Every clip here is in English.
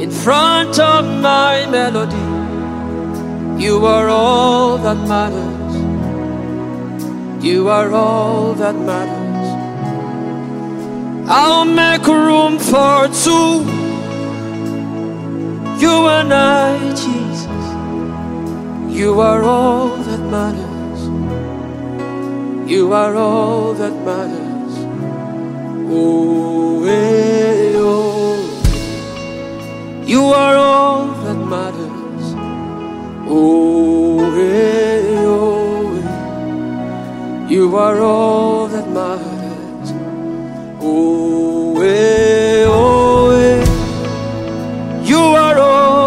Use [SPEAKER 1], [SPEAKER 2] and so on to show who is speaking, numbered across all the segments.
[SPEAKER 1] in front of my melody. You are all that matters. You are all that matters. I'll make room for two. You and I, Jesus. You are all that matters. You are all that matters. Oh,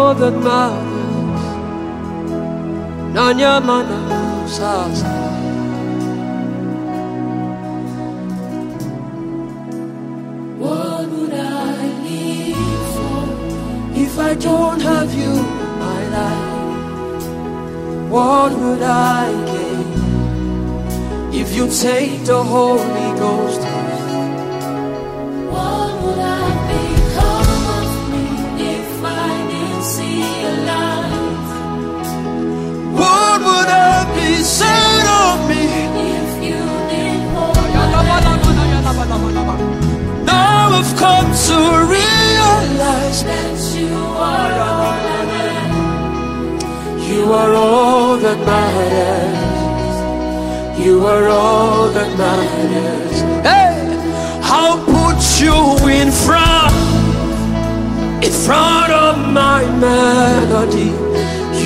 [SPEAKER 1] all that matters. Nanya mana sasa. What would I live for if I don't have you in my life? What would I gain if you take the Holy Ghost? To realize
[SPEAKER 2] that you are all that matters.
[SPEAKER 1] you are all that matters. You are all that matters. Hey, I'll put you in front, in front of my melody.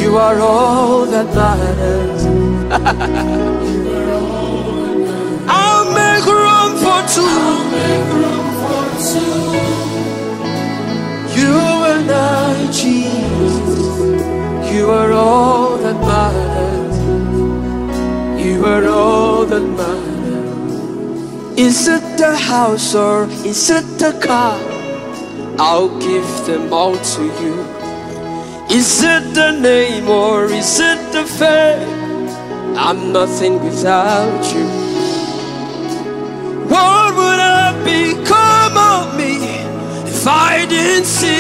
[SPEAKER 1] You are all that matters. I'll make room for two. Is it the house or is it the car? I'll give them all to you. Is it the name or is it the fame? I'm nothing without you. Didn't see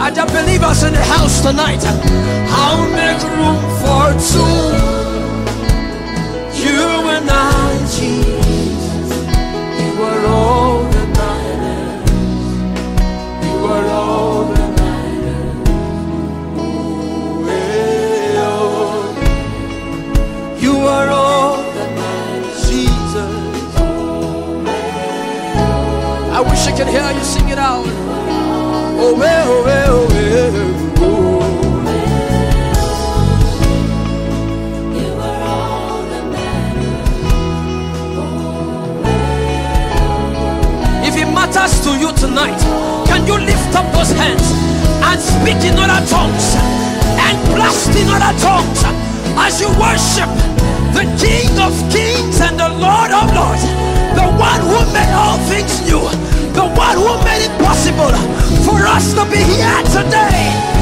[SPEAKER 1] I just believe us in the house tonight. I'll make room for two. I wish I could hear you sing it out. Oh, eh, oh, eh, oh.
[SPEAKER 2] You are all that matters.
[SPEAKER 1] If it matters to you tonight, can you lift up those hands and speak in other tongues and blast in other tongues as you worship the King of Kings and the Lord of Lords, the one who made all things new, the one who made it possible for us to be here today?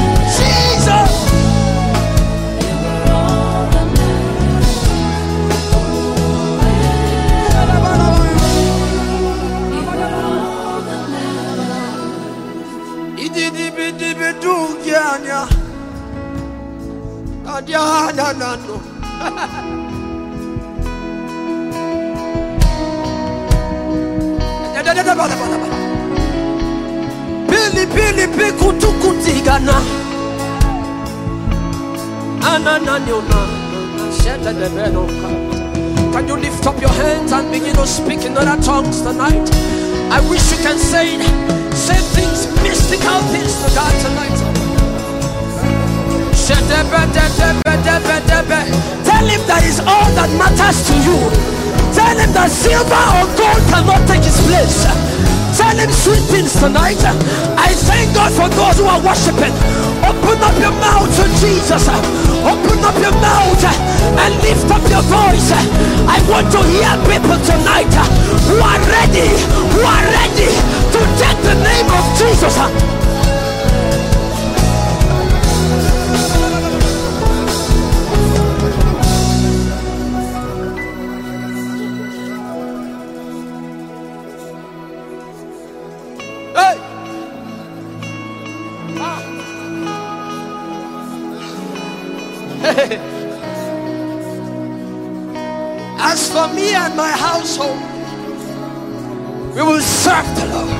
[SPEAKER 1] Can you lift up your hands and begin to speak in other tongues tonight? I wish you can say say things, mystical things to God tonight. Tell him that is all that matters to you. Tell him that silver or gold cannot take his place. Him sweet things tonight. I thank God for those who are worshiping. Open up your mouth to Jesus. Open up your mouth and lift up your voice. I want to hear people tonight As for me and my household, we will serve the Lord.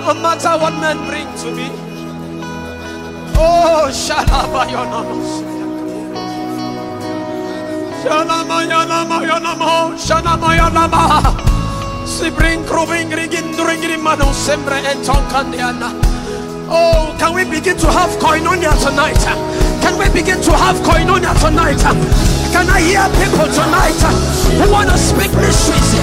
[SPEAKER 1] No matter what men bring to me. Oh, Shalabayonanos. Shalamayanamayanamo, Shalamayanama. Sibring krubing rigin during mano sembre eton kandiana. Oh, can we begin to have koinonia tonight? Can we begin to have koinonia tonight? Can I hear people tonight who want to speak mysteries?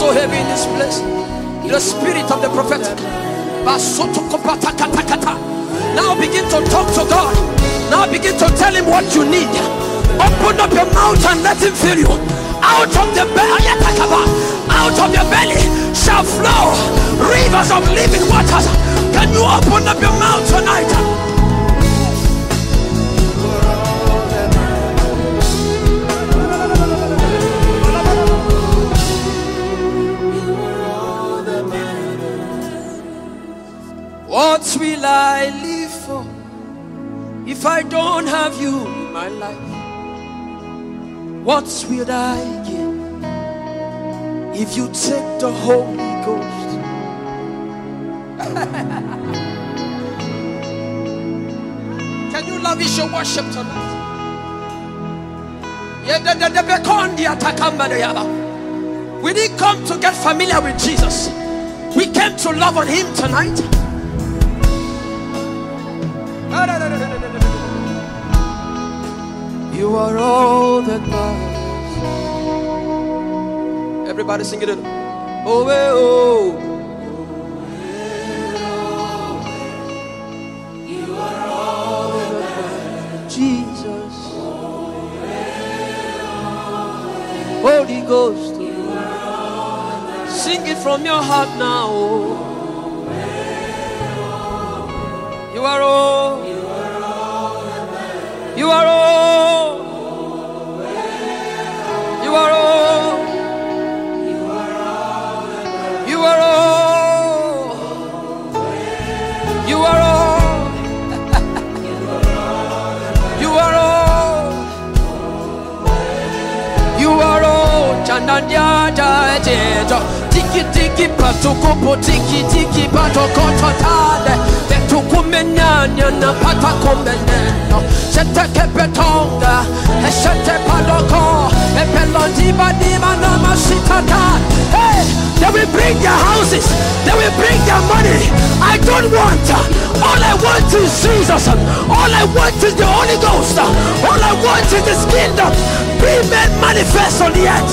[SPEAKER 1] So heavy in this place. The spirit of the. Basotokopatakata. Now begin to talk to God. Now begin to tell him what you need. Open up your mouth and let him fill you. Out of the belly, out of your belly shall flow rivers of living waters. Can you open up your mouth tonight? What will I live for if I don't have you in my life? What will I give if you take the Holy Ghost? Can you lavish your worship tonight? We didn't come to get familiar with Jesus. We came to love on Him tonight. You are all that matters. Everybody sing it. Oh, eh, oh. Jesus. Holy Ghost. Sing it from your heart now. oh. You are all. All. Chananya jajejo. Tiki tiki patukupo tiki tiki patokoto tade. Betukumenyanya na masitata. Hey, they will bring their houses. They will bring their money. I don't want. uh, All I want is Jesus. All I want is the Holy Ghost. All I want is this kingdom. Be made manifest on the earth.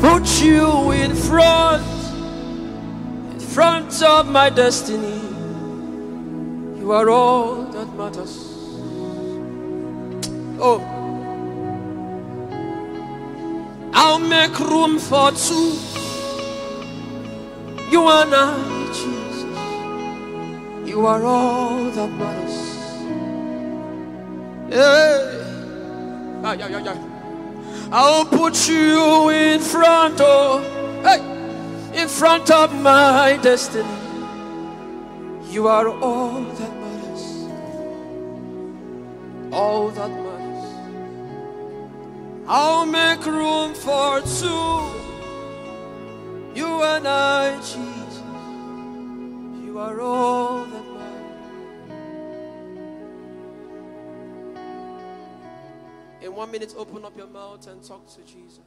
[SPEAKER 1] Put you in front, in front of my destiny. You are all that matters. Oh, I'll make room for two. You and I, Jesus. You are all that matters. Hey. Ah, yeah, yeah, yeah. I'll put you in front of, hey, in front of my destiny. You are all that matters. All that. I'll make room for two. You and I, Jesus. You are all that matters. In one minute, open up your mouth and talk to Jesus.